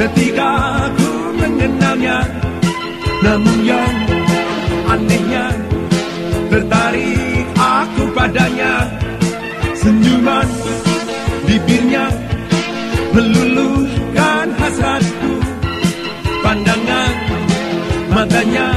ketika aku mengenalnya Namun yang anehnya tertarik aku padanya. Senyuman bibirnya meluluhkan hasratku. Pandangan matanya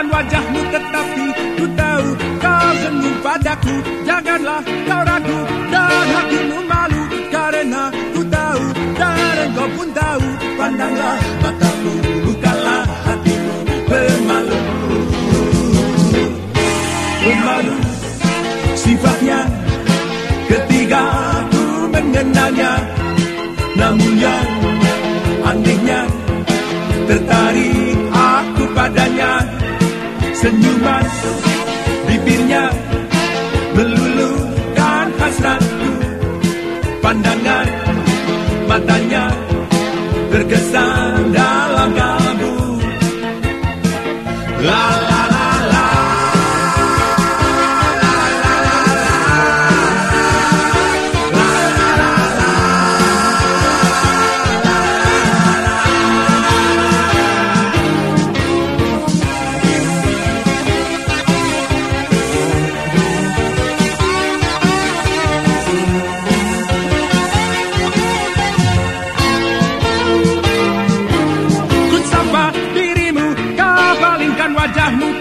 palingkan wajahmu Tetapi ku tahu kau senyum padaku. Janganlah kau ragu dan hatimu malu Karena ku tahu dan engkau pun tahu Pandanglah matamu, bukalah hatimu Pemalu. Pemalu. Sifatnya Ketika ku mengenalnya Namun yang anehnya Tertarik aku padanya Senyuman. Bibirnya Meluluhkan hasratku Pandangan matanya Terkesan dalam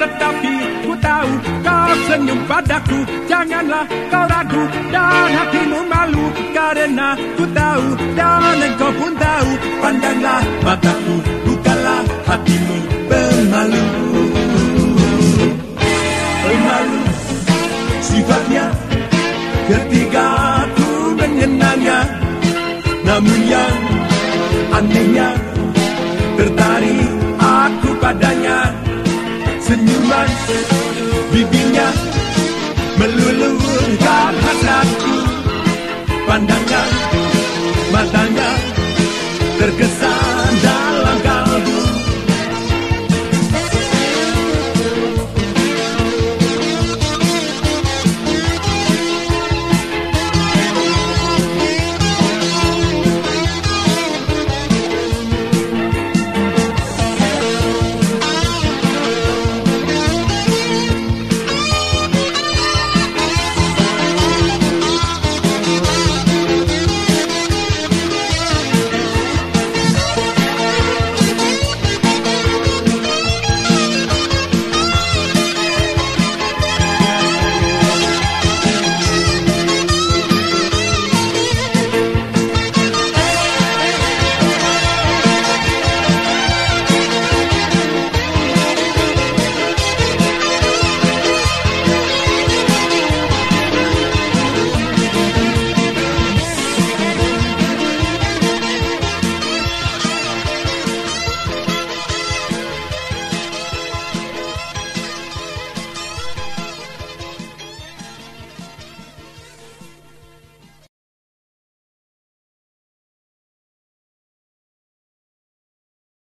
Tetapi ku tahu kau senyum padaku. Janganlah kau ragu dan hatimu malu. Karena ku tahu dan engkau pun tahu Pandanglah mataku, bukalah hatimu Pemalu. Pemalu. Sifatnya Ketika ku mengenalnya Namun yang anehnya Tertarik aku padanya Senyuman bibirnya Meluluhkan hasratku Pandangan matanya Terkesan